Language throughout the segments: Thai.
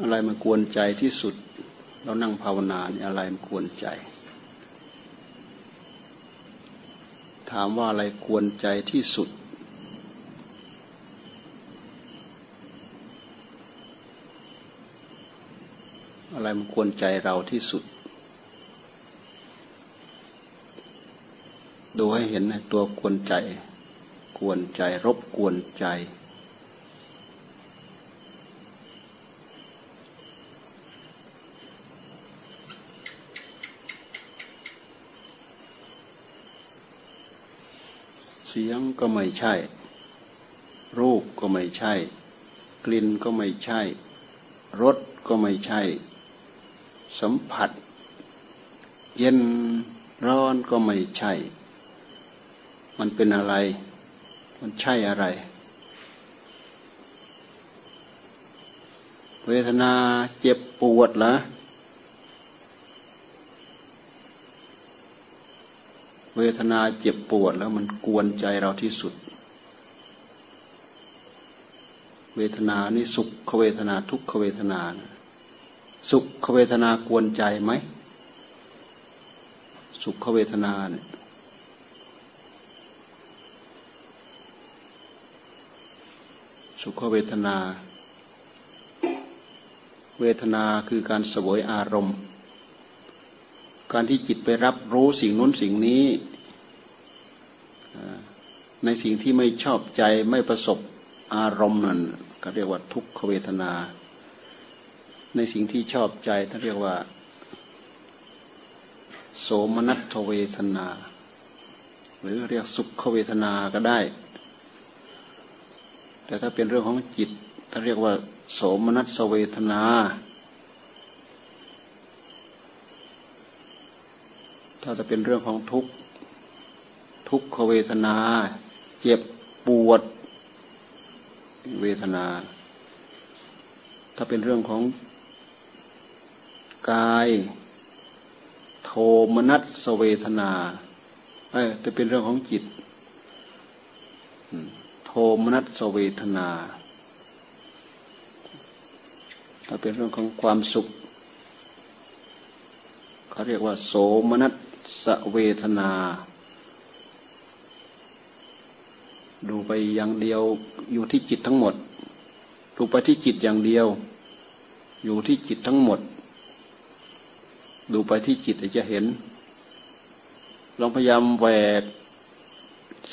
อะไรมันกวนใจที่สุด เรานั่งภาวนาเนี่ยอะไรมันกวนใจ ถามว่าอะไรกวนใจที่สุด อะไรมันกวนใจเราที่สุด ดูให้เห็นในตัวกวนใจ กวนใจรบกวนใจ สียงก็ไม่ใช่ รูปก็ไม่ใช่ กลิ่นก็ไม่ใช่ รสก็ไม่ใช่ สัมผัส เย็นร้อนก็ไม่ใช่ มันเป็นอะไร มันใช่อะไร เวทนาเจ็บปวดเหรอ เวทนาเจ็บปวดแล้วมันกวนใจเราที่สุด เวทนานี่สุขเวทนาทุกขเวทนาสุขเวทนากวนใจไหม สุขเวทนาเนี่ยสุขเวทนา เวทนาคือการสวยอารมณ์ การที่จิตไปรับรู้สิ่งนู้นสิ่งนี้ ในสิ่งที่ไม่ชอบใจไม่ประสบอารมณ์นั่นก็เรียกว่าทุกขเวทนา ในสิ่งที่ชอบใจท่านเรียกว่า โสมนัสเวทนา หรือเรียกสุขเวทนาก็ได้ แต่ถ้าเป็นเรื่องของจิตท่านเรียกว่า โสมนัสเวทนา ถ้าจะเป็นเรื่องของทุกข์ทุกขเวทนา เจ็บปวด เวทนา ถ้าเป็นเรื่องของกาย โทมนัสเวทนาเอ้จะเป็นเรื่องของจิต โทมนัสเวทนา ถ้าเป็นเรื่องของความสุข เขาเรียกว่า โสมนัส สเวทนา ดูไปอย่างเดียวอยู่ที่จิตทั้งหมด ดูไปที่จิตอย่างเดียว อยู่ที่จิตทั้งหมด ดูไปที่จิตจะเห็นลองพยายามแหวก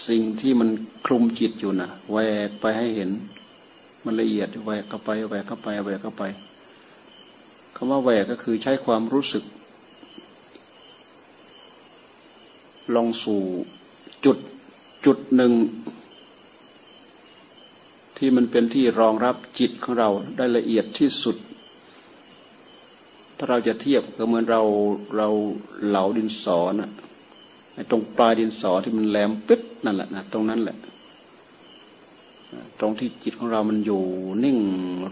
สิ่งที่มันคลุมจิตอยู่นะแหวกไปให้เห็น มันละเอียดแหวกเข้าไปแหวกเข้าไปแหวกเข้าไปคำว่าแหวกก็คือใช้ความรู้สึก ลงสู่จุดจุดหนึ่ง ที่มันเป็นที่รองรับจิตของเราได้ละเอียดที่สุด ถ้าเราจะเทียบก็เหมือนเราเราเหลาดินสอนะตรงปลายดินสอที่มันแหลมปึ๊ดนั่นแหละนะตรงนั้นแหละ ตรงที่จิตของเรามันอยู่นิ่ง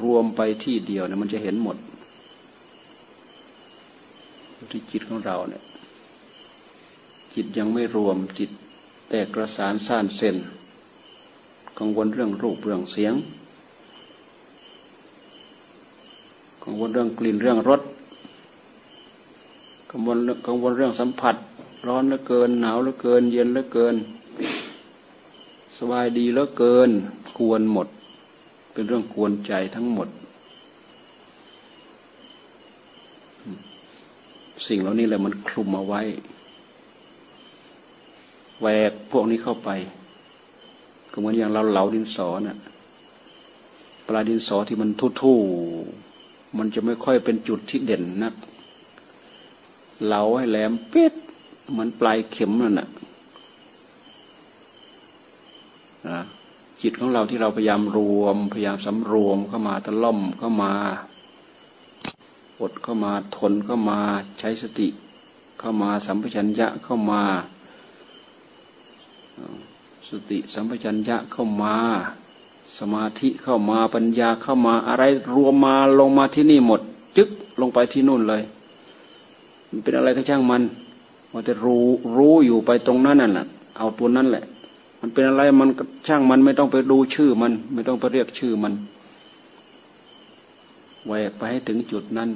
รวมไปที่เดียวเนี่ยมันจะเห็นหมดที่จิตของเราเนี่ย จิตยังไม่รวมจิตแตกกระสานซ่านเซนกังวลเรื่องรูปเรื่องเสียง กังวลเรื่องกลิ่นเรื่องรสกังวลกังวลเรื่องสัมผัส ร้อนเหลือเกิน หนาวเหลือเกิน เย็นเหลือเกิน สบายดีเหลือเกินกวนหมด เป็นเรื่องกวนใจทั้งหมด สิ่งเหล่านี้แหละมันคลุมเอาไว้ แหวกพวกนี้เข้าไป ก็เหมือนอย่างเราเหลาดินสอนะ่ะปลาดินสอที่มันทุ่ๆมันจะไม่ค่อยเป็นจุดที่เด่นนัก เหลาให้แหลมเป๊ดเหมือนปลายเข็มนั่นน่ะจิตของเราที่เราพยายามรวม พยายามสำรวมเข้ามาตะล่อมเข้ามาอดเข้ามาทนเข้ามาใช้สติ เข้ามาสัมปชัญญะเข้ามา สติสัมปชัญญะเข้ามา สมาธิเข้ามาปัญญาเข้ามาอะไรรวมมาลงมาที่นี่หมด จึ๊กลงไปที่นู่นเลย มันเป็นอะไรก็ช่างมันว่าจะรู้รู้อยู่ไปตรงนั้นนั่นแหละเอาตัวนั้นแหละ มันเป็นอะไรมันช่างมันไม่ต้องไปดูชื่อมัน ไม่ต้องไปเรียกชื่อมันแหวกไปให้ถึงจุดนั้น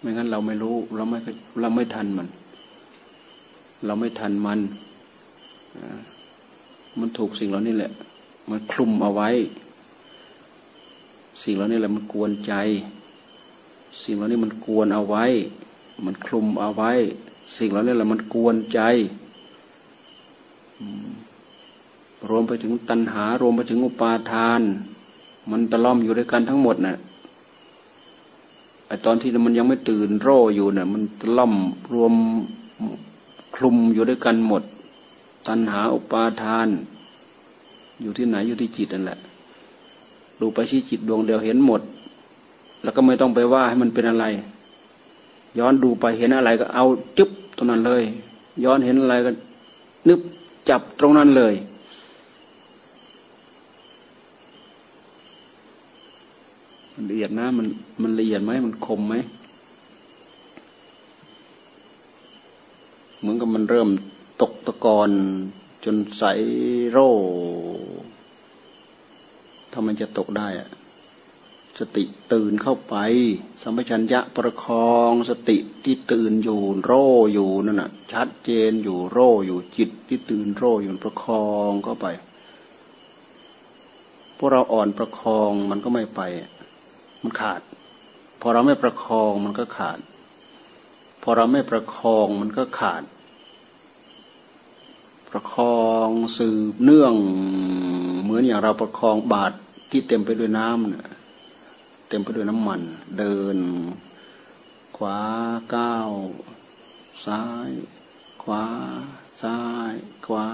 ไม่งั้นเราไม่รู้ เราไม่เราไม่ทันมัน เราไม่ทันมัน มันถูกสิ่งเหล่านี้แหละ มันคลุมเอาไว้ สิ่งเหล่านี้แหละมันกวนใจ สิ่งเหล่านี้มันกวนเอาไว้ มันคลุมเอาไว้ สิ่งเหล่านี้แหละมันกวนใจรวมไปถึงตัณหารวมไปถึงอุปาทาน มันตะล่อมอยู่ด้วยกันทั้งหมดนะ่ะไอตอนที่มันยังไม่ตื่นโร่อยู่นะ่ะ มันตะล่อมรวมคลุมอยู่ด้วยกันหมด ตัณหาอุปาทาน อยู่ที่ไหนอยู่ที่จิตนั่นแหละดูไปที่จิตดวงเดียวเห็นหมด แล้วก็ไม่ต้องไปว่าให้มันเป็นอะไร ย้อนดูไปเห็นอะไรก็เอาจึ๊บตรงนั้นเลย ย้อนเห็นอะไรก็ นึบจับตรงนั้นเลยละเอียดนะมันมันละเอียดไหมมันคมไหมเหมือนกับมันเริ่ม ตกตะกอนจนใสโร่ถ้ามันจะตกได้อะสติตื่นเข้าไป สัมปชัญญะประคองสติที่ตื่นอยู่โร่อยู่นั่นน่ะ ชัดเจนอยู่โร่อยู่จิตที่ตื่นโร่อยู่ประคองเข้าไป พวกเราอ่อนประคองมันก็ไม่ไป มันขาด พอเราไม่ประคองมันก็ขาด พอเราไม่ประคองมันก็ขาด ประคองสืบเนื่อง เหมือนอย่างเราประคองบาตรที่เต็มไปด้วยน้ำเนี่ยเต็มไปด้วยน้ำมัน เดิน ขวาก้าวซ้าย ขวาซ้าย ขวา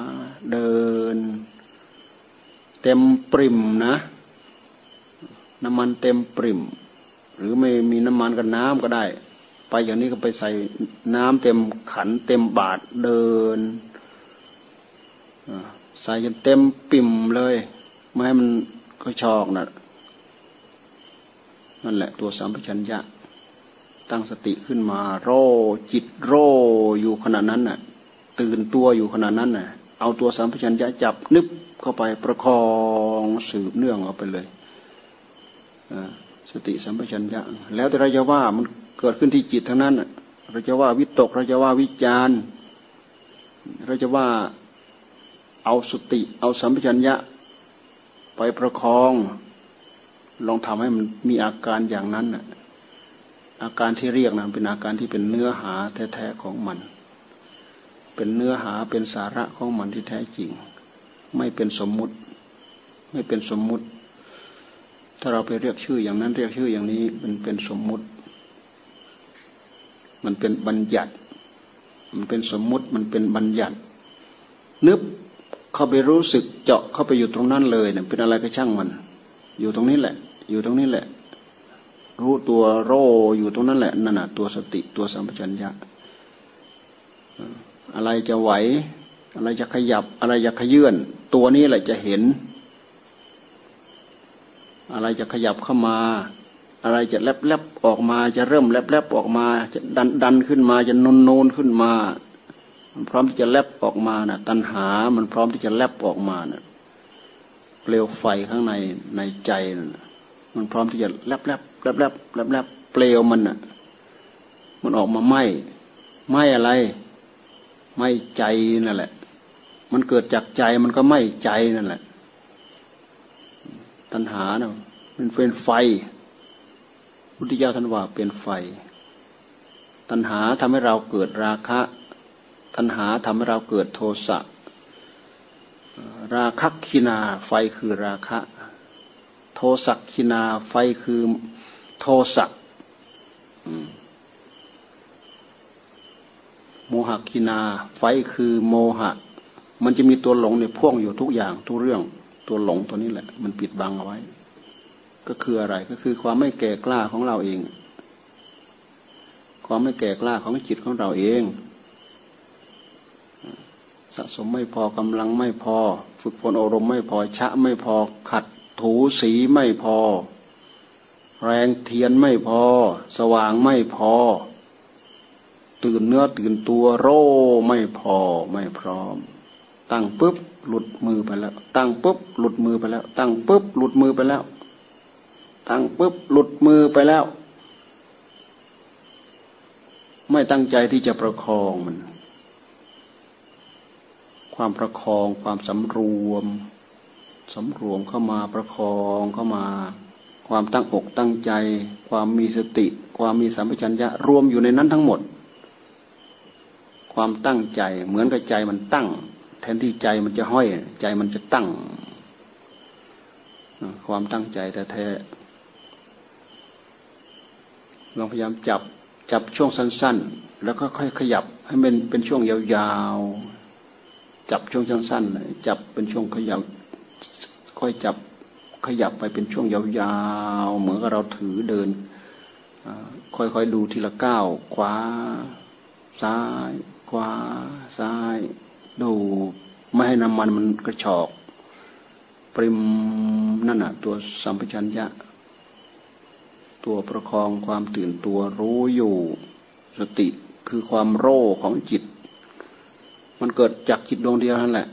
เดิน เต็มปริมนะ น้ำมันเต็มปริ่มหรือไม่มีน้ำมันกับน้ำก็ได้ ไปอย่างนี้ก็ไปใส่น้ำเต็มขันเต็มบาทเดิน ใส่จนเต็มปิ่มเลยไม่ให้มันก็ชอกนะนั่นแหละตัวสัมปชัญญะ ตั้งสติขึ้นมา โรจิตโรอยู่ขณะนั้นน่ะ ตื่นตัวอยู่ขณะนั้นน่ะ เอาตัวสัมปชัญญะจับนึบเข้าไปประคองสืบเนื่องเอาไปเลยสติสัมปชัญญะ แล้วแต่เราจะว่ามันเกิดขึ้นที่จิตทั้งนั้นเราจะว่าวิตกเราจะว่าวิจารเราจะว่า เอาสติ เอาสัมปชัญญะ ไปประคอง ลองทำให้มันมีอาการอย่างนั้นน่ะอาการที่เรียกนะเป็นอาการที่เป็นเนื้อหาแท้ๆของมัน เป็นเนื้อหาเป็นสาระของมันที่แท้จริง ไม่เป็นสมมุติ ไม่เป็นสมมุติ ถ้าเราไปเรียกชื่ออย่างนั้นเรียกชื่ออย่างนี้มันเป็นสมมุติ มันเป็นบัญญัติ มันเป็นสมมุติมันเป็นบัญญัติ นึบ เข้าไปรู้สึกเจาะเข้าไปอยู่ตรงนั้นเลยเนี่ยเป็นอะไรก็ช่างมัน อยู่ตรงนี้แหละ อยู่ตรงนี้แหละ รู้ตัวโรอยู่ตรงนั้นแหละนั่นน่ะตัวสติตัวสัมปชัญญะอะไรจะไหว อะไรจะขยับ อะไรจะขยื่นตัวนี้แหละจะเห็น อะไรจะขยับเข้ามา อะไรจะแลบแลบออกมา จะเริ่มแลบแลบออกมา จะดันดันขึ้นมาจะนนโนนขึ้นมา มันพร้อมที่จะแลบออกมานะ่ะ ตัณหา มันพร้อมที่จะแลบออกมานะ่ะเปลวไฟข้างในในใจนะมันพร้อมที่จะแลบแลบแลบแลบแลบแลบเปลวมันน่ะ มันออกมาไหมไหมอะไรไหมใจนั่นแหละ มันเกิดจากใจมันก็ไหมใจนั่นแหละ ตัณหาเนาะมันเป็นไฟพุทธิยถาท่านว่าเป็นไฟ ตัณหาทำให้เราเกิดราคะ ตัณหาทำให้เราเกิดโทสะ ราคะคินาไฟคือราคะ โทสักคินาไฟคือโทสักโมหคินา ไฟคือโมหะ มันจะมีตัวหลงในพ่วงอยู่ทุกอย่างทุกเรื่องตัวหลงตัวนี้แหละ มันปิดบังเอาไว้ ก็คืออะไรก็คือความไม่แก่กล้าของเราเอง ความไม่แก่กล้าของจิตของเราเอง สะสมไม่พอกำลังไม่พอ ฝึกฝนอารมณ์ไม่พอชะไม่พอขัดถูสีไม่พอ แรงเทียนไม่พอ สว่างไม่พอ ตื่นเนื้อตื่นตัวโร่ไม่พอไม่พร้อม ตั้งปุ๊บหลุดมือไปแล้ว ตั้งปุ๊บหลุดมือไปแล้ว ตั้งปุ๊บหลุดมือไปแล้ว ตั้งปุ๊บหลุดมือไปแล้ว ไม่ตั้งใจที่จะประคองมัน ความประคอง ความสำรวมสำรวมเข้ามาประคองเข้ามา ความตั้งอกตั้งใจ ความมีสติ ความมีสัมปชัญญะรวมอยู่ในนั้นทั้งหมด ความตั้งใจเหมือนกับใจมันตั้ง แทนที่ใจมันจะห้อย ใจมันจะตั้ง ความตั้งใจแต่แท้ลองพยายามจับจับช่วงสั้น ๆ แล้วก็ค่อยขยับให้มันเป็นช่วงยาวๆ จับช่วงสั้นๆจับเป็นช่วงขยับค่อยจับขยับไปเป็นช่วงยาวๆ เหมือนกับเราถือเดิน ค่อยๆดูทีละก้าวขวา ซ้าย ขวา ซ้าย ดูไม่ให้น้ำมันมันกระชอก ปริมนั่นน่ะ ตัวสัมปชัญญะ ตัวประคองความตื่นตัวรู้อยู่ สติคือความโร่ของจิต มันเกิดจากจิตดวงเดียวนั่นแหละ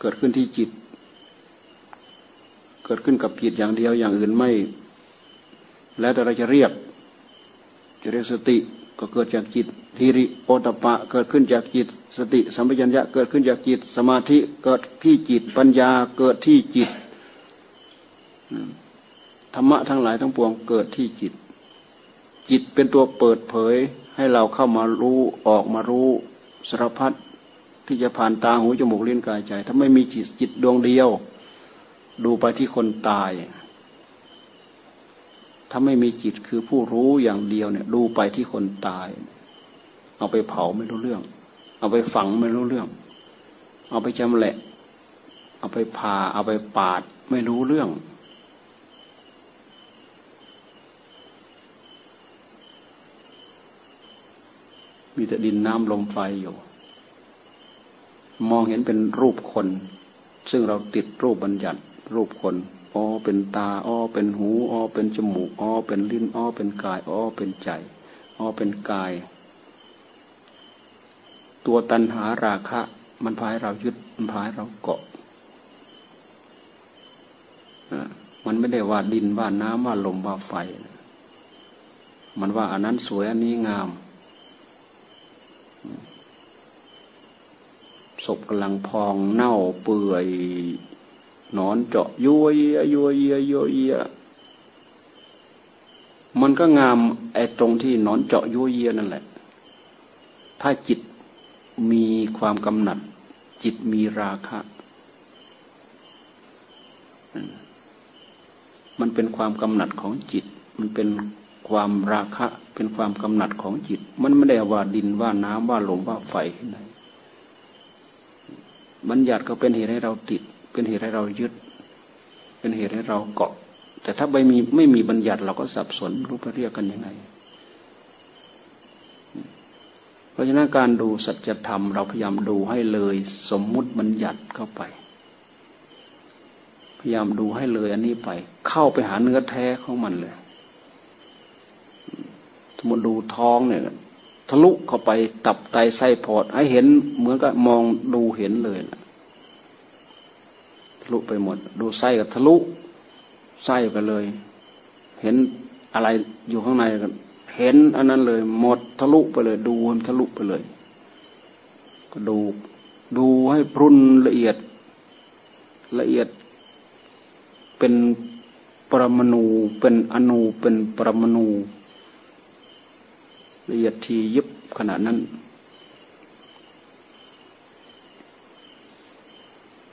เกิดขึ้นที่จิต เกิดขึ้นกับจิตอย่างเดียวอย่างอื่นไม่ แล้วแต่เราจะเรียก จะเรียกสติก็เกิดจากจิตทีริโอตปะเกิดขึ้นจากจิต สติสัมปชัญญะเกิดขึ้นจากจิต สมาธิเกิดที่จิต ปัญญาเกิดที่จิตธรรมะทั้งหลายทั้งปวงเกิดที่จิต จิตเป็นตัวเปิดเผยให้เราเข้ามารู้ออกมารู้ สารพัดที่จะผ่านตาหูจมูกลิ้นกายใจ ถ้าไม่มีจิตจิตดวงเดียว ดูไปที่คนตาย ถ้าไม่มีจิตคือผู้รู้อย่างเดียวเนี่ย ดูไปที่คนตาย เอาไปเผาไม่รู้เรื่อง เอาไปฝังไม่รู้เรื่อง เอาไปจำแหละ เอาไปผ่าเอาไปปาดไม่รู้เรื่อง มีแต่ดินน้ำลมไฟอยู่ มองเห็นเป็นรูปคน ซึ่งเราติดรูปบัญญัติรูปคนอ๋อเป็นตาอ๋อเป็นหูอ๋อเป็นจมูกอ๋อเป็นลิ้นอ๋อเป็นกายอ๋อเป็นใจอ๋อเป็นกาย ตัวตัณหาราคะ มันพายเรายึดมันพายเราเกาะมันไม่ได้ว่าดินว่าน้ำว่าลมว่าไฟ มันว่าอันนั้นสวยอันนี้งาม ศพกำลังพองเน่าเปื่อยนอนเจาะยัวเยยยัวเยยยัวเยมันก็งามไอ้ตรงที่นอนเจาะยัวเยียนั่นแหละ ถ้าจิตมีความกำหนัด จิตมีราคะ มันเป็นความกำหนัดของจิต มันเป็น ความราคะเป็นความกำหนัดของจิต มันไม่ได้ว่าดินว่าน้ำว่าลมว่าไฟที่ไหนบัญญัติก็เป็นเหตุให้เราติด เป็นเหตุให้เรายึด เป็นเหตุให้เราเกาะ แต่ถ้าไม่มีไม่มีบัญญัติเราก็สับสนรู้ไปเรียกกันยังไง เพราะฉะนั้นการดูสัจธรรม เราพยายามดูให้เลยสมมุติบัญญัติเข้าไป พยายามดูให้เลยอันนี้ไป เข้าไปหาเนื้อแท้ของมันเลย มมติดูท้องเนี่ยทะลุเข้าไปตับไตไส้พอด ให้เห็นเหมือนกับมองดูเห็นเลยนะทะลุไปหมด ดูไส้ก็ทะลุไส้ไปเลย เห็นอะไรอยู่ข้างในกันเห็นอันนั้นเลย หมดทะลุไปเลย ดูมันทะลุไปเลย ก็ดูดูให้พรุนละเอียดละเอียด เป็นปรมาณูเป็นอนูเป็นปรมาณู ละเอียดทียิบขนาดนั้น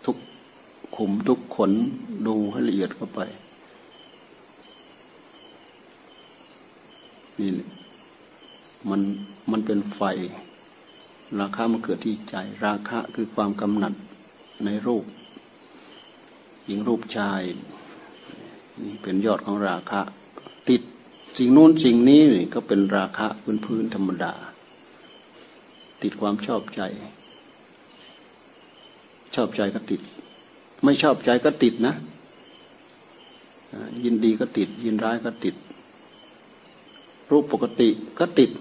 ทุกขุมทุกขนดูให้ละเอียดเข้าไปนี่มันมันเป็นไฟ ราคะมันเกิดที่ใจ ราคะคือความกำหนัดในรูปหญิงรูปชาย นี่เป็นยอดของราคะ ติด สิ่งนู้นสิ่งนี้ก็เป็นราคะพื้นพื้นธรรมดา ติดความชอบใจ ชอบใจก็ติด ไม่ชอบใจก็ติดนะ ยินดีก็ติด ยินร้ายก็ติด รูปปกติก็ติด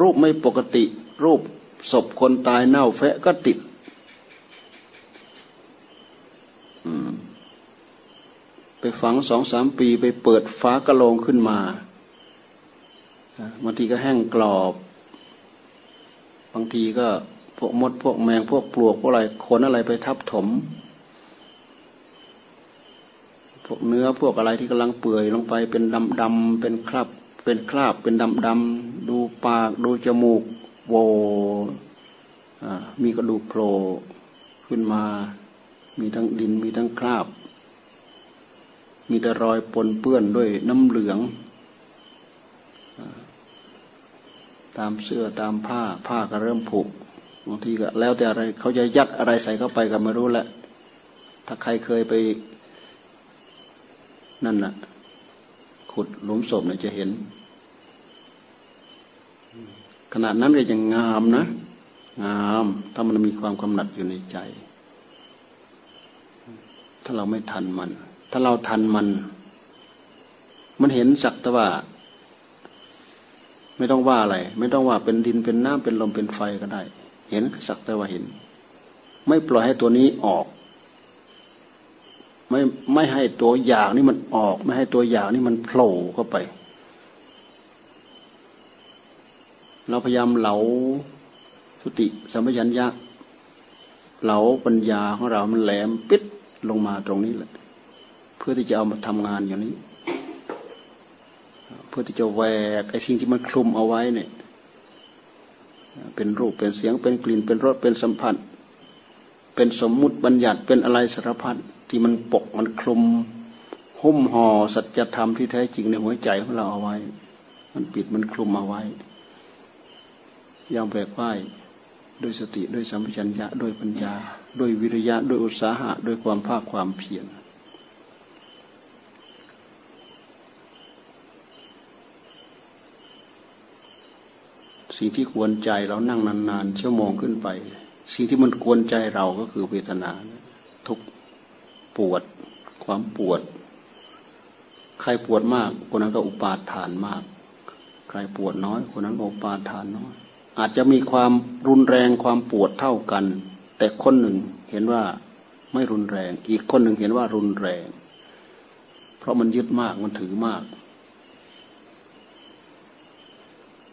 รูปไม่ปกติ รูปศพคนตายเน่าแฟะก็ติด ไป ฝังสองสามปีไปเปิดฟ้ากระโลงขึ้นมาบางทีก็แห้งกรอบ บางทีก็พวกมดพวกแมงพวกปลวกพวกอะไรขนอะไรไปทับถม พวกเนื้อพวกอะไรที่กำลังเปื่อยลงไปเป็นดำดำเป็นคราบเป็นคราบเป็นดำดำดูปากดูจมูกโวมีกระดูกโผล่ขึ้นมา มีทั้งดินมีทั้งคราบ มีแต่รอยปนเปื้อนด้วยน้ำเหลือง ตามเสื้อตามผ้าผ้าก็เริ่มผุบางทีก็แล้วแต่อะไรเขาจะยัดอะไรใส่เข้าไปก็ไม่รู้แหละ ถ้าใครเคยไป นั่นน่ะ ขุดหลุมศพเนี่ยจะเห็น ขนาดนั้นก็ยังงามนะ งาม ถ้ามันมีความกำหนัดอยู่ในใจ ถ้าเราไม่ทันมัน ถ้าเราทันมัน มันเห็นสักแต่ว่า ไม่ต้องว่าอะไร ไม่ต้องว่าเป็นดินเป็นน้ำเป็นลมเป็นไฟก็ได้ เห็นสักแต่ว่าเห็น ไม่ปล่อยให้ตัวนี้ออก ไม่ไม่ให้ตัวอย่างนี่มันออก ไม่ให้ตัวอย่างนี่มันโผล่เข้าไป เราพยายามเหลาสติสัมปชัญญะเหลาปัญญาของเรามันแหลมปิดลงมาตรงนี้แหละ เพื่อที่จะเอามาทำงานอย่างนี้ เพื่อที่จะแหวกไอ้สิ่งที่มันคลุมเอาไว้เนี่ย เป็นรูปเป็นเสียงเป็นกลิ่นเป็นรสเป็นสัมผัส เป็นสมมุติบัญญัติเป็นอะไรสารพัดที่มันปกมันคลุมหุ้มห่อสัจธรรมที่แท้จริงในหัวใจของเราเอาไว้ มันปิดมันคลุมเอาไว้ย่างแบกไหวด้วยสติด้วยสัมปชัญญะด้วยปัญญา ด้วยวิริยะด้วยอุตสาหะ ด้วยความภาคความเพียร สิ่งที่ควรใจเรานั่งนานๆชั่วโมงขึ้นไป สิ่งที่มันควรใจเราก็คือเวทนา ทุกปวด ความปวด ใครปวดมากคนนั้นก็อุปาทานมาก ใครปวดน้อยคนนั้นก็อุปาทานน้อย อาจจะมีความรุนแรงความปวดเท่ากัน แต่คนหนึ่งเห็นว่าไม่รุนแรง อีกคนหนึ่งเห็นว่ารุนแรง เพราะมันยึดมากมันถือมาก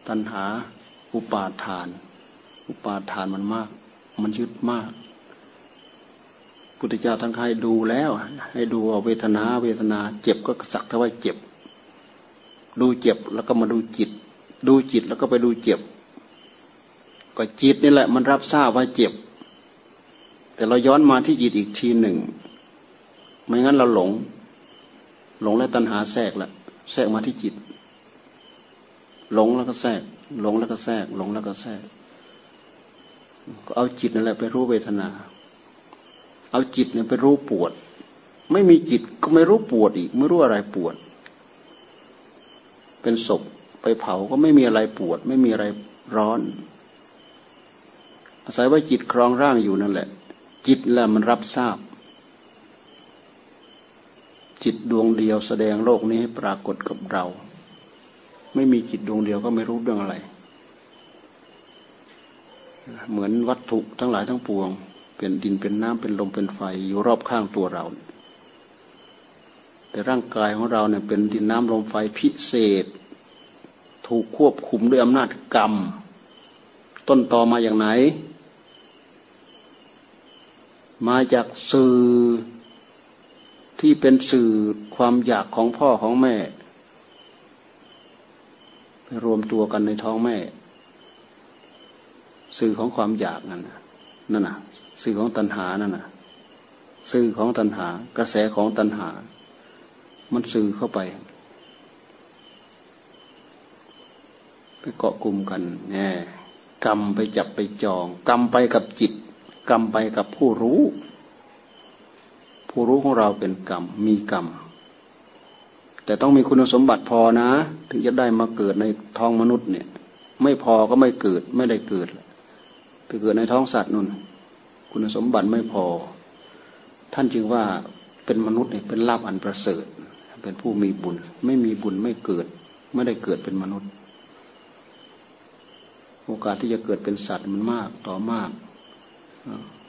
ตัณหา อุปาทาน อุปาทานมันมาก มันยึดมาก พุทธเจ้าทั้งให้ดูแล้ว ให้ดูเวทนา เวทนา เจ็บก็สักเท่าว่าเจ็บ ดูเจ็บแล้วก็มาดูจิต ดูจิตแล้วก็ไปดูเจ็บ ก็จิตนี่แหละ มันรับทราบว่าเจ็บ แต่เราย้อนมาที่จิตอีกทีหนึ่ง ไม่งั้นเราหลง หลงและตัณหาแทรกละแทรกมาที่จิต หลงแล้วก็แทรก หลงแล้วก็แทรกหลงแล้วก็แทรก ก็เอาจิตนั่นแหละไปรู้เวทนา เอาจิตเนี่ยไปรู้ปวด ไม่มีจิตก็ไม่รู้ปวดอีก ไม่รู้อะไรปวด เป็นศพไปเผาก็ไม่มีอะไรปวด ไม่มีอะไรร้อน อาศัยว่าจิตครองร่างอยู่นั่นแหละ จิตแหละมันรับทราบ จิตดวงเดียวแสดงโลกนี้ให้ปรากฏกับเรา ไม่มีจิตดวงเดียวก็ไม่รู้เรื่องอะไร เหมือนวัตถุทั้งหลายทั้งปวง เป็นดินเป็นน้ำเป็นลมเป็นไฟอยู่รอบข้างตัวเรา แต่ร่างกายของเราเนี่ยเป็นดินน้ำลมไฟพิเศษ ถูกควบคุมด้วยอำนาจกรรม ต้นตอมาอย่างไหน มาจากสื่อที่เป็นสื่อความอยากของพ่อของแม่ รวมตัวกันในท้องแม่ สื่อของความอยากนั่นนั่นน่ะสื่อของตัณหานั่นน่ะสื่อของตัณหา กระแสของตัณหา มันสื่อเข้าไป ไปเกาะกลุ่มกันแน่กรรมไปจับไปจอง กรรมไปกับจิต กรรมไปกับผู้รู้ ผู้รู้ของเราเป็นกรรมมีกรรม แต่ต้องมีคุณสมบัติพอนะ ถึงจะได้มาเกิดในท้องมนุษย์เนี่ย ไม่พอก็ไม่เกิดไม่ได้เกิด ไปเกิดในท้องสัตว์นุ่น คุณสมบัติไม่พอ ท่านจึงว่าเป็นมนุษย์เนี่ยเป็นลาภอันประเสริฐ เป็นผู้มีบุญ ไม่มีบุญไม่เกิด ไม่ได้เกิดเป็นมนุษย์ โอกาสที่จะเกิดเป็นสัตว์มันมากต่อมาก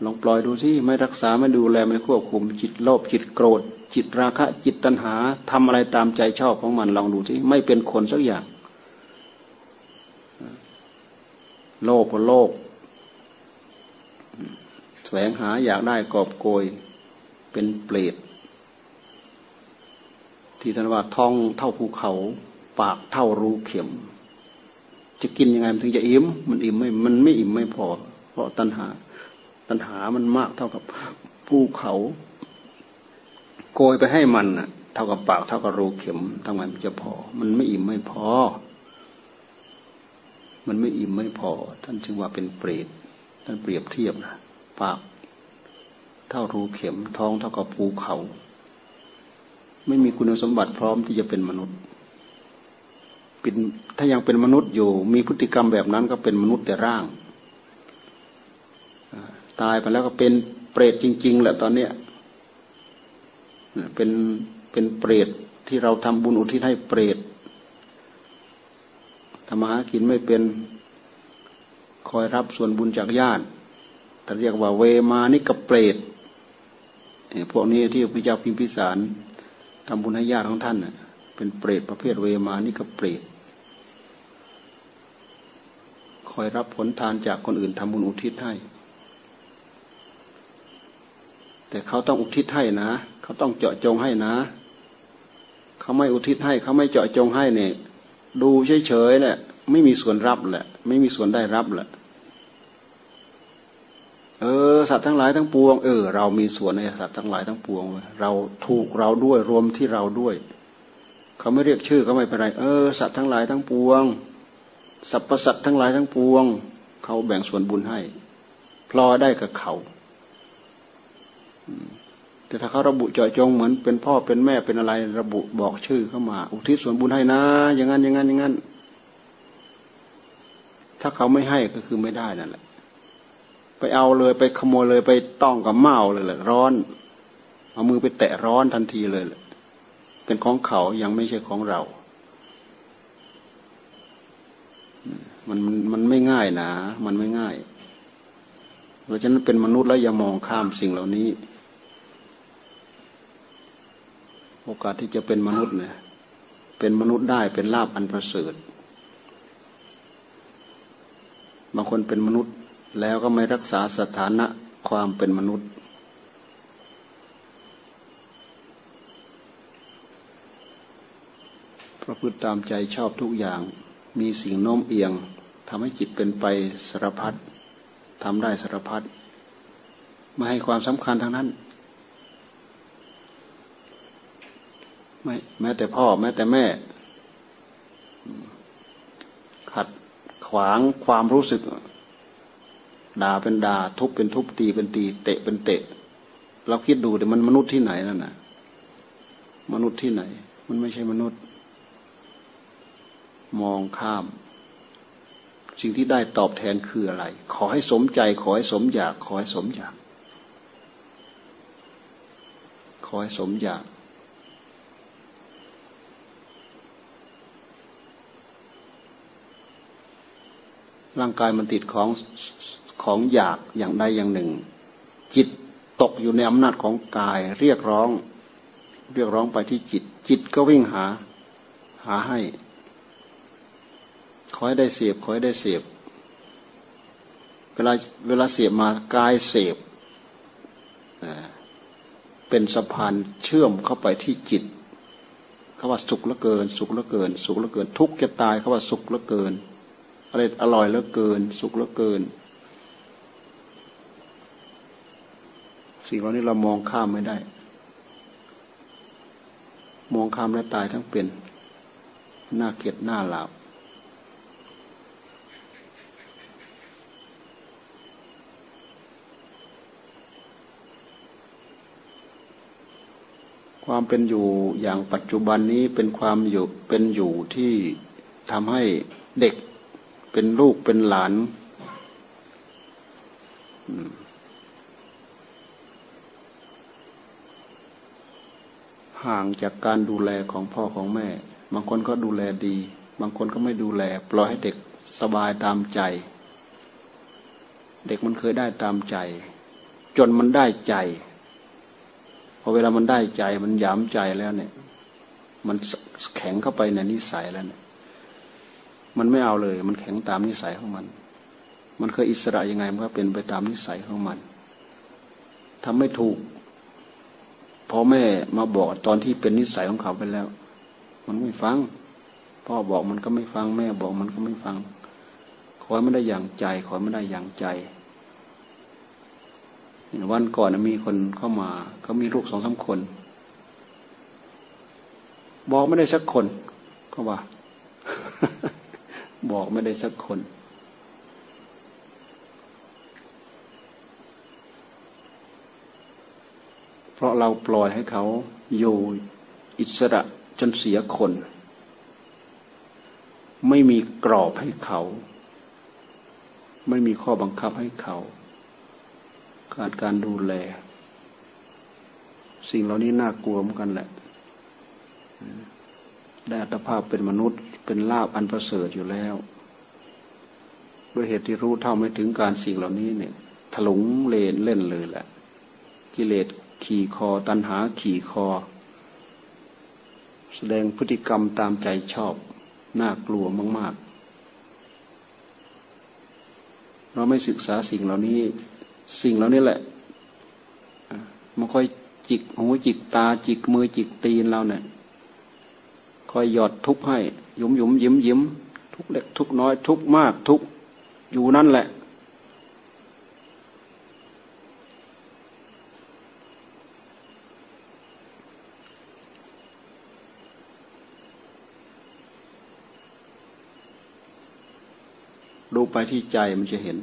ลองปล่อยดูที่ไม่รักษาไม่ดูแลไม่ควบคุมจิตโลภจิตโกรธ จิตราคะ จิตตัณหาทำอะไรตามใจชอบของมันลองดูที่ไม่เป็นคนสักอย่าง โลภก็โลภแสวงหาอยากได้กอบโกย เป็นเปรตที่ท่านว่าท้องเท่าภูเขา ปากเท่ารูเข็ม จะกินยังไงมันถึงจะอิ่มมันอิ่มไม่มันไม่อิ่มไม่พอ เพราะตัณหา ตัณหามันมากเท่ากับภูเขา โกยไปให้มันน่ะ เท่ากับปากเท่ากับรูเข็มทำไมมันจะพอ มันไม่อิ่มไม่พอ มันไม่อิ่มไม่พอ ท่านจึงว่าเป็นเปรตท่านเปรียบเทียบนะปาก เท่ารูเข็มท้องเท่ากับภูเขา ไม่มีคุณสมบัติพร้อมที่จะเป็นมนุษย์เป็นถ้ายังเป็นมนุษย์อยู่ มีพฤติกรรมแบบนั้นก็เป็นมนุษย์แต่ร่างตายไปแล้วก็เป็นเปรตจริง ๆแหละตอนเนี้ย เป็นเป็นเปรตที่เราทำบุญอุทิศให้เปรตทำมาหากินไม่เป็นคอยรับส่วนบุญจากญาติแต่เรียกว่าเวมานิกเปรตพวกนี้ที่พระเจ้าพิมพิสารทำบุญให้ญาติของท่านเป็นเปรตประเภทเวมานิกเปรตคอยรับผลทานจากคนอื่นทำบุญอุทิศให้ แต่เขาต้องอุทิศให้นะ เขาต้องเจาะจงให้นะ เขาไม่อุทิศให้ เขาไม่เจาะจงให้เนี่ย ดูเฉยๆเนี่ยไม่มีส่วนรับแหละ ไม่มีส่วนได้รับแหละ เออ สัตว์ทั้งหลายทั้งปวง เออ เรามีส่วนในสัตว์ทั้งหลายทั้งปวง เราถูกเราด้วยรวมที่เราด้วย เขาไม่เรียกชื่อก็ไม่เป็นไร เออ สัตว์ทั้งหลายทั้งปวง สรรพสัตว์ทั้งหลายทั้งปวง เขาแบ่งส่วนบุญให้ พลอได้กับเขา แต่ถ้าเขาระบุเจาะจงเหมือนเป็นพ่อเป็นแม่เป็นอะไรระบุบอกชื่อเข้ามา อุทิศส่วนบุญให้นะ อย่างนั้นอย่างนั้นอย่างนั้น ถ้าเขาไม่ให้ก็คือไม่ได้นั่นแหละ ไปเอาเลยไปขโมยเลยไปต้องกับเมาเลยแหละร้อน เอามือไปแตะร้อนทันทีเลยแหละเป็นของเขายังไม่ใช่ของเรา มันมันไม่ง่ายนะ มันไม่ง่าย เพราะฉะนั้นเป็นมนุษย์แล้วอย่ามองข้ามสิ่งเหล่านี้ โอกาสที่จะเป็นมนุษย์เนี่ยเป็นมนุษย์ได้เป็นลาบอันประเสริฐบางคนเป็นมนุษย์แล้วก็ไม่รักษาสถานะความเป็นมนุษย์ ประพฤติตามใจชอบทุกอย่าง มีสิ่งโน้มเอียงทำให้จิตเป็นไปสารพัดทำได้สารพัดไม่ให้ความสำคัญทางนั้น ไม่แม้แต่พ่อ แม้แต่แม่ ขัดขวางความรู้สึก ด่าเป็นด่าทุบเป็นทุบตีเป็นตี เตะเป็นเตะ เราคิดดูแต่มันมนุษย์ที่ไหนนั่นน่ะ มนุษย์ที่ไหน มันไม่ใช่มนุษย์ มองข้าม สิ่งที่ได้ตอบแทนคืออะไร ขอให้สมใจ ขอให้สมอยาก ขอให้สมอยาก ขอให้สมอยาก ร่างกายมันติดของของอยากอย่างใดอย่างหนึ่ง จิตตกอยู่ในอำนาจของกายเรียกร้อง เรียกร้องไปที่จิต จิตก็วิ่งหา หาให้ขอให้ได้เสียบขอให้ได้เสียบเวลาเวลาเสียบมากายเสียบเป็นสะพานเชื่อมเข้าไปที่จิตเขาว่าสุขละเกิน สุขละเกิน สุขละเกิน ทุกข์จะตายเขาว่าสุขละเกิน อะไรอร่อยละเกิน สุขละเกิน สิ่งเหล่านี้เรามองข้ามไม่ได้ มองข้ามและตายทั้งเป็นหน้าเกียดหน้าหลาบความเป็นอยู่อย่างปัจจุบันนี้เป็นความอยู่เป็นอยู่ที่ทำให้เด็ก เป็นลูกเป็นหลานห่างจากการดูแลของพ่อของแม่ บางคนก็ดูแลดี บางคนก็ไม่ดูแล ปล่อยให้เด็กสบายตามใจ เด็กมันเคยได้ตามใจ จนมันได้ใจ พอเวลามันได้ใจมันยามใจแล้วเนี่ย มันแข็งเข้าไปในนิสัยแล้วเนี่ย มันไม่เอาเลย มันแข็งตามนิสัยของมัน มันเคยอิสระยังไงมันก็เป็นไปตามนิสัยของมันทำไม่ถูกพ่อแม่มาบอกตอนที่เป็นนิสัยของเขาไปแล้ว มันไม่ฟัง พ่อบอกมันก็ไม่ฟังแม่บอกมันก็ไม่ฟัง ขอไม่ได้อย่างใจ ขอไม่ได้อย่างใจวันก่อนมีคนเข้ามาเขามีลูกสองสาคน บอกไม่ได้สักคนก็ว่า บอกไม่ได้สักคน เพราะเราปล่อยให้เขาอยู่อิสระจนเสียคน ไม่มีกรอบให้เขา ไม่มีข้อบังคับให้เขา ขาดการดูแล สิ่งเหล่านี้น่ากลัวเหมือนกันแหละได้อัตภาพเป็นมนุษย์ เป็นลาบอันประเสริฐอยู่แล้ว ด้วยเหตุที่รู้เท่าไม่ถึงการสิ่งเหล่านี้เนี่ย ถลุงเลนเล่นเลยแหละ กิเลสขี่คอ ตัณหาขี่คอ แสดงพฤติกรรมตามใจชอบ น่ากลัวมาก ๆ เราไม่ศึกษาสิ่งเหล่านี้ สิ่งเหล่านี้แหละมันค่อยจิกหูจิกตาจิกมือจิกตีนเราเนี่ยคอยหยอดทุบให้ ยุมยุมยิ้มยิ้มทุกเล็กทุกน้อย ทุกมาก ทุกอยู่นั่นแหละ ดูไปที่ใจมันจะเห็น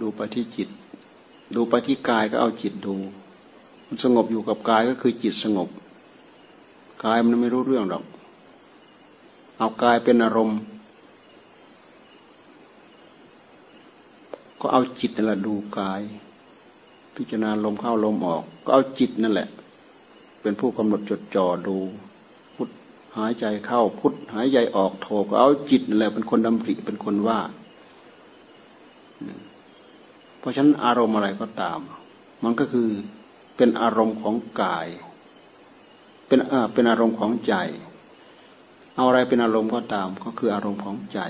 ดูไปที่จิต ดูไปที่กายก็เอาจิตดู มันสงบอยู่กับกายก็คือจิตสงบ กายมันไม่รู้เรื่องหรอก เอากายเป็นอารมณ์ ก็เอาจิตนั่นแหละดูกาย พิจารณาลมเข้าลมออก ก็เอาจิตนั่นแหละ เป็นผู้กำหนดจดจ่อดูพุทหายใจเข้าพุทหายใจออกโทก็เอาจิตนั่นแหละเป็นคนดำริเป็นคนว่า เพราะฉะนั้นอารมณ์อะไรก็ตาม มันก็คือเป็นอารมณ์ของกาย เป็นเออเป็นอารมณ์ของใจ เอาอะไรเป็นอารมณ์ก็ตามก็คืออารมณ์ของใจ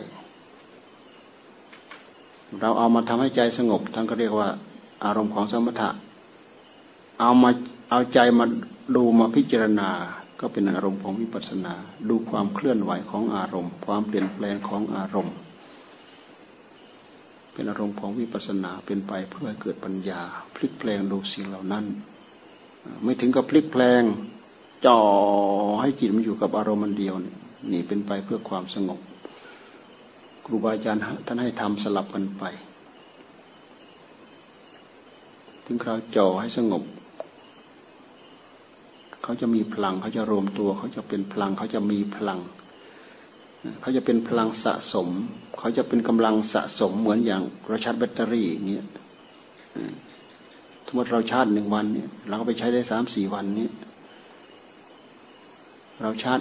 เราเอามาทำให้ใจสงบท่านก็เรียกว่า อารมณ์ของสมถะ เอามาเอาใจมาดูมาพิจารณาก็เป็นอารมณ์ของวิปัสสนา ดูความเคลื่อนไหวของอารมณ์ ความเปลี่ยนแปลงของอารมณ์ เป็นอารมณ์ของวิปัสสนาเป็นไปเพื่อให้เกิดปัญญา พลิกแปลงดูสิ่งเหล่านั้น ไม่ถึงกับพลิกแปลง จ่อให้จิตมันอยู่กับอารมณ์มันเดียวนี่เป็นไปเพื่อความสงบ ครูบาอาจารย์ท่านให้ทำสลับกันไป ถึงคราวจ่อให้สงบ เขาจะมีพลังเขาจะรวมตัว เขาจะเป็นพลังเขาจะมีพลัง เขาจะเป็นพลังสะสม เขาจะเป็นกำลังสะสมเหมือนอย่างเราชาร์จแบตเตอรี่อย่างเงี้ยสมมติเราชาร์จหนึ่งวันเนี่ยเราก็ไปใช้ได้สามสี่วันนี้ เราชาร์จ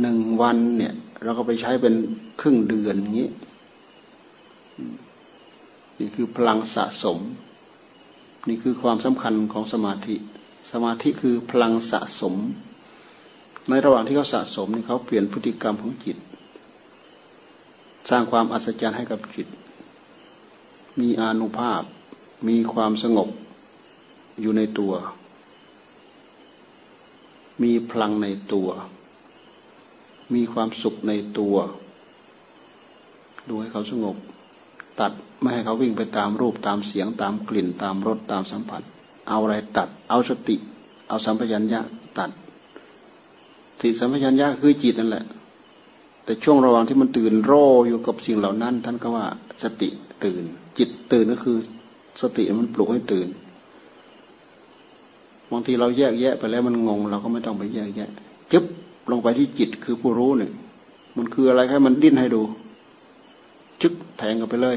หนึ่งวันเนี่ย เราก็ไปใช้เป็นครึ่งเดือนอย่างนี้ นี่คือพลังสะสม นี่คือความสำคัญของสมาธิ สมาธิคือพลังสะสม ในระหว่างที่เขาสะสมนี่เขาเปลี่ยนพฤติกรรมของจิต สร้างความอัศจรรย์ให้กับจิต มีอนุภาพ มีความสงบอยู่ในตัว มีพลังในตัว มีความสุขในตัว ดูให้เขาสงบ ตัดไม่ให้เขาวิ่งไปตามรูปตามเสียงตามกลิ่นตามรสตามสัมผัส เอาอะไรตัด เอาสติ เอาสัมปชัญญะตัดสติสัมปชัญญะคือจิตนั่นแหละ แต่ช่วงระหว่างที่มันตื่นโรอยู่กับสิ่งเหล่านั้น ท่านก็ว่าสติตื่น จิตตื่นก็คือ สติมันปลุกให้ตื่นบางทีเราแยกแยะไปแล้วมันงง เราก็ไม่ต้องไปแยกแยะจึ๊บ ลงไปที่จิตคือผู้รู้เนี่ย มันคืออะไรให้มันดิ้นให้ดูจึ๊กแทงกันไปเลย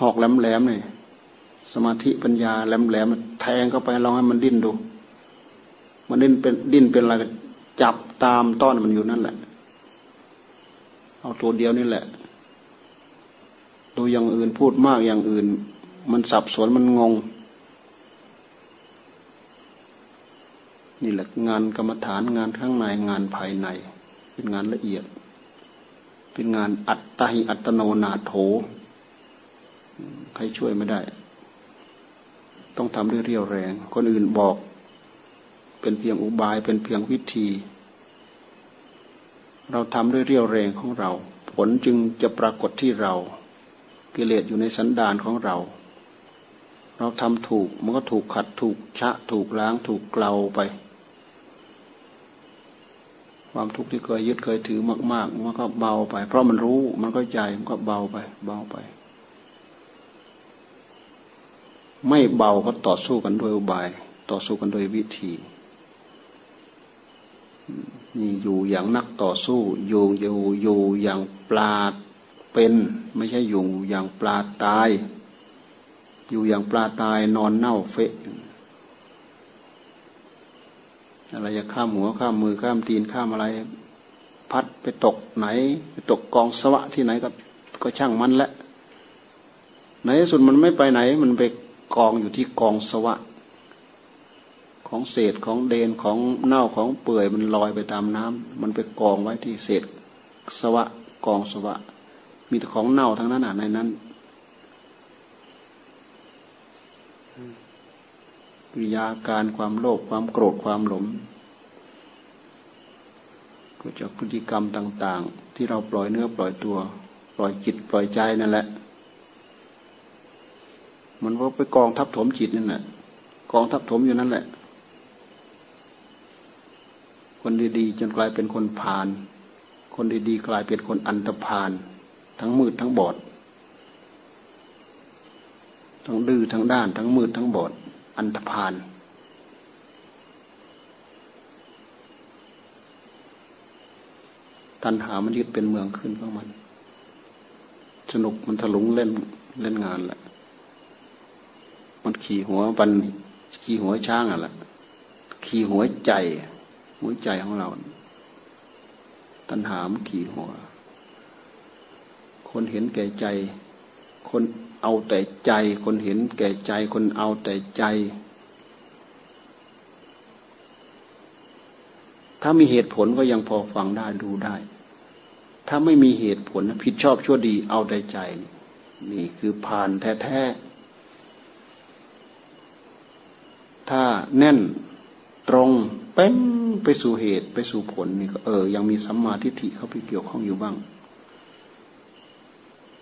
หอกแหลมแหลมเนี่ยสมาธิปัญญาแหลมแหลมแทงเข้าไปลองให้มันดิ้นดู มันดิ้นเป็นดิ้นเป็นอะไรจับตามต้อนมันอยู่นั่นแหละ เอาตัวเดียวนี่แหละดูอย่างอื่นพูดมากอย่างอื่น มันสับสนมันงง นี่แหละงานกรรมฐานงานข้างในงานภายใน เป็นงานละเอียด เป็นงานอัตตหิอัตโนนาโถใครช่วยไม่ได้ ต้องทำด้วยเรียวแรง คนอื่นบอก เป็นเพียงอุบายเป็นเพียงวิธี เราทำด้วยเรียวแรงของเรา ผลจึงจะปรากฏที่เรา กิเลสอยู่ในสันดานของเราเราทำถูกมันก็ถูกขัดถูกชะถูกล้างถูกเกลาไป ความทุกข์ที่เคยยึดเคยถือมาก ๆ มันก็เบาไป เพราะมันรู้มันก็ใจมันก็เบาไป เบาไป ไม่เบาก็ต่อสู้กันด้วยอุบาย ต่อสู้กันด้วยวิธีนี่อยู่อย่างนักต่อสู้ อยู่อยู่อยู่อย่างปลาเป็น ไม่ใช่อยู่อย่างปลาตาย อยู่อย่างปลาตายนอนเน่าเฟะ อะไรจะข้ามหัวข้ามมือข้ามตีนข้ามอะไร พัดไปตกไหน ไปตกกองสวะที่ไหนก็ก็ช่างมันแหละในที่สุดมันไม่ไปไหน มันไปกองอยู่ที่กองสวะ ของเศษของเดนของเน่าของเปื่อยมันลอยไปตามน้ำมันไปกองไว้ที่เศษสวะกองสวะ มีแต่ของเน่าทั้งนั้นอะในนั้น กิยาการความโลภความโกรธความหลงก็จากพฤติกรรมต่าง ๆ ที่เราปล่อยเนื้อปล่อยตัว ปล่อยจิตปล่อยใจนั่นแหละ มันก็ไปกองทับถมจิตนั่นแหละกองทับถมอยู่นั่นแหละ คนดีๆจนกลายเป็นคนพาลคนดีๆกลายเป็นคนอันตพาลทั้งมืดทั้งบอด ทั้งดื้อทั้งด้าน ทั้งมืดทั้งบอด อันตพาลตันหามันยึดเป็นเมืองขึ้นของมัน สนุกมันถลุงเล่นเล่นงานแหละ มันขี่หัวปันขี่หัวช้างอะละขี่หัวใจหัวใจของเรา ตัณหามขี่หัว คนเห็นแก่ใจ คน เอาแต่ใจคนเห็นแก่ใจคนเอาแต่ใจ ถ้ามีเหตุผลก็ยังพอฟังได้ดูได้ ถ้าไม่มีเหตุผลผิดชอบชั่วดีเอาแต่ใจ นี่คือผ่านแท้ๆ ถ้าแน่นตรงเป้งไปสู่เหตุไปสู่ผลนี่ก็เออ ยังมีสัมมาทิฏฐิเข้าไปเกี่ยวข้องอยู่บ้าง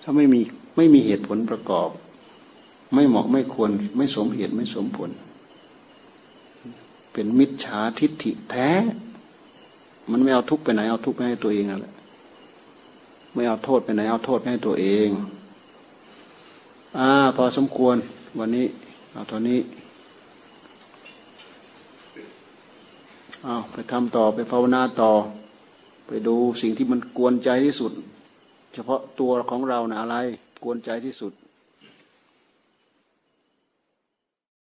ถ้าไม่มี ไม่มีเหตุผลประกอบ ไม่เหมาะไม่ควร ไม่สมเหตุไม่สมผล เป็นมิจฉาทิฏฐิแท้ มันไม่เอาทุกไปไหนเอาทุกไปให้ตัวเองนั่นแหละไม่เอาโทษไปไหนเอาโทษไปให้ตัวเองอ่าพอสมควร วันนี้เอาตอนนี้อาไปทำต่อไปภาวนาต่อ ไปดูสิ่งที่มันกวนใจที่สุด เฉพาะตัวของเรานะอะไร กวนใจที่สุด